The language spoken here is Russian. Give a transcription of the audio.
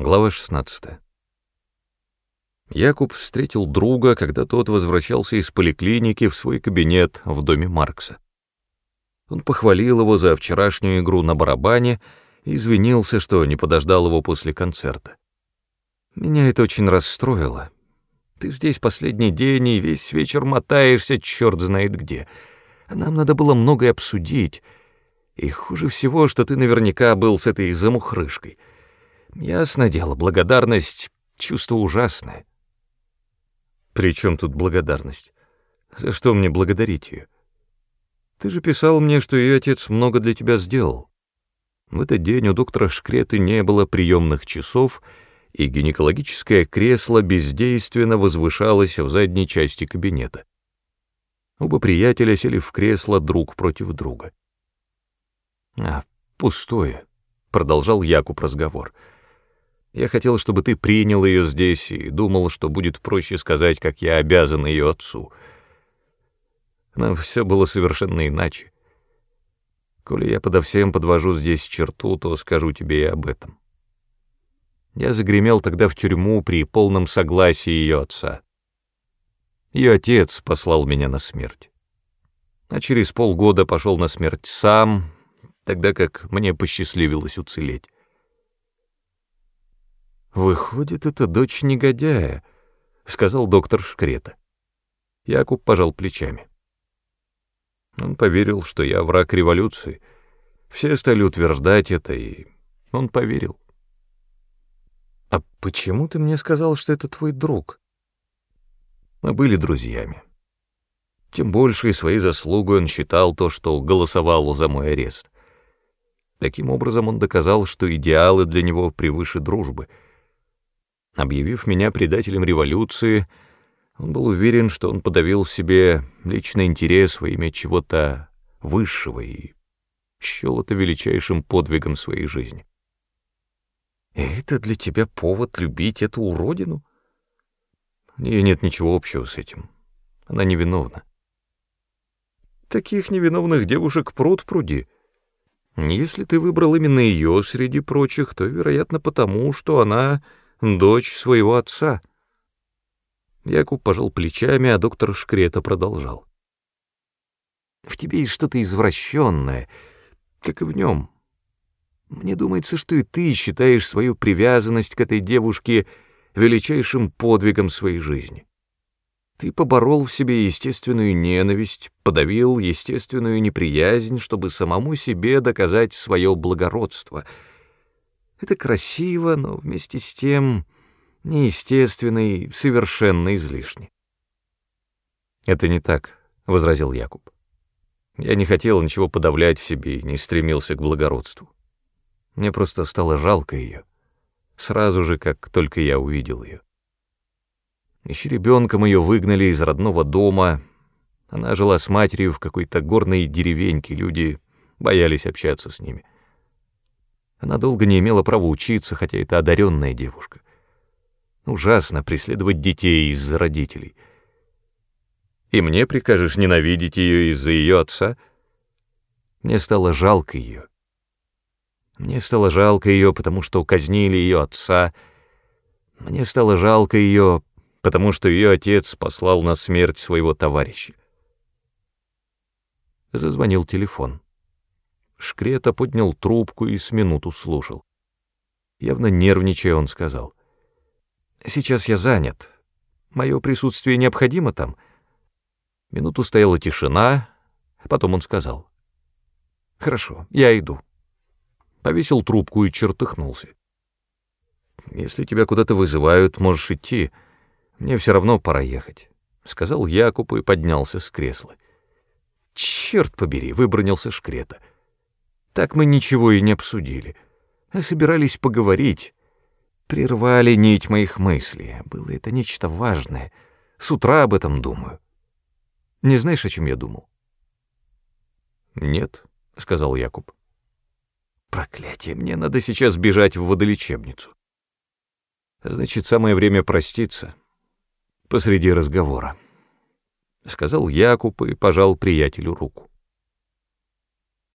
Глава 16. Якуб встретил друга, когда тот возвращался из поликлиники в свой кабинет в доме Маркса. Он похвалил его за вчерашнюю игру на барабане и извинился, что не подождал его после концерта. «Меня это очень расстроило. Ты здесь последний день и весь вечер мотаешься, черт знает где. Нам надо было многое обсудить. И хуже всего, что ты наверняка был с этой замухрышкой». Ясно дело, благодарность — чувство ужасное. При чем тут благодарность? За что мне благодарить ее? Ты же писал мне, что ее отец много для тебя сделал. В этот день у доктора Шкреты не было приемных часов, и гинекологическое кресло бездейственно возвышалось в задней части кабинета. Оба приятеля сели в кресло друг против друга. «А, пустое», — продолжал Якуб разговор, — я хотел, чтобы ты принял ее здесь и думал, что будет проще сказать, как я обязан ее отцу. Но все было совершенно иначе. Коли я подо всем подвожу здесь черту, то скажу тебе и об этом. Я загремел тогда в тюрьму при полном согласии ее отца. Ее отец послал меня на смерть. А через полгода пошел на смерть сам, тогда как мне посчастливилось уцелеть. «Выходит, это дочь негодяя», — сказал доктор Шкрета. Якуб пожал плечами. Он поверил, что я враг революции. Все стали утверждать это, и он поверил. «А почему ты мне сказал, что это твой друг?» Мы были друзьями. Тем больше и своей заслугой он считал то, что голосовал за мой арест. Таким образом он доказал, что идеалы для него превыше дружбы — Объявив меня предателем революции, он был уверен, что он подавил в себе личный интерес во имя чего-то высшего и счел это величайшим подвигом своей жизни. Это для тебя повод любить эту уродину? У нее нет ничего общего с этим. Она невиновна. Таких невиновных девушек пруд пруди. Если ты выбрал именно ее среди прочих, то, вероятно, потому, что она дочь своего отца. Якуб пожал плечами, а доктор Шкрета продолжал. В тебе есть что-то извращенное, как и в нем. Мне думается, что и ты считаешь свою привязанность к этой девушке величайшим подвигом своей жизни. Ты поборол в себе естественную ненависть, подавил естественную неприязнь, чтобы самому себе доказать свое благородство — это красиво, но вместе с тем неестественно и совершенно излишне. «Это не так», — возразил Якуб. «Я не хотел ничего подавлять в себе и не стремился к благородству. Мне просто стало жалко ее, сразу же, как только я увидел ее. Еще ребенком ее выгнали из родного дома, она жила с матерью в какой-то горной деревеньке, люди боялись общаться с ними». Она долго не имела права учиться, хотя это одаренная девушка. Ужасно преследовать детей из-за родителей. И мне прикажешь ненавидеть ее из-за ее отца? Мне стало жалко ее. Мне стало жалко ее, потому что казнили ее отца. Мне стало жалко ее, потому что ее отец послал на смерть своего товарища. Зазвонил телефон. Шкрета поднял трубку и с минуту слушал. Явно нервничая, он сказал. «Сейчас я занят. Мое присутствие необходимо там». Минуту стояла тишина, потом он сказал. «Хорошо, я иду». Повесил трубку и чертыхнулся. «Если тебя куда-то вызывают, можешь идти. Мне все равно пора ехать», — сказал Якуб и поднялся с кресла. «Черт побери!» — выбронился Шкрета. Так мы ничего и не обсудили, а собирались поговорить. Прервали нить моих мыслей. Было это нечто важное. С утра об этом думаю. Не знаешь, о чем я думал? «Нет», — сказал Якуб. «Проклятие, мне надо сейчас бежать в водолечебницу. Значит, самое время проститься посреди разговора», — сказал Якуб и пожал приятелю руку.